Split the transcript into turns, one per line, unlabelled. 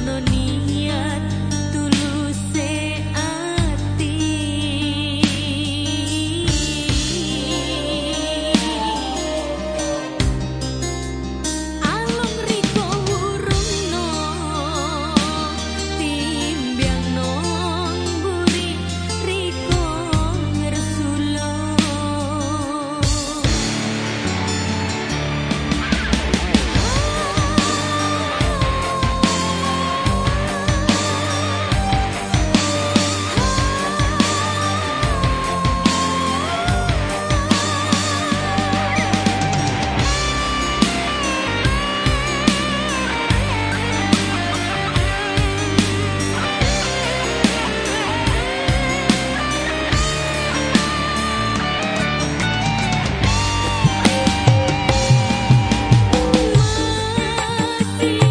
No. Thank you.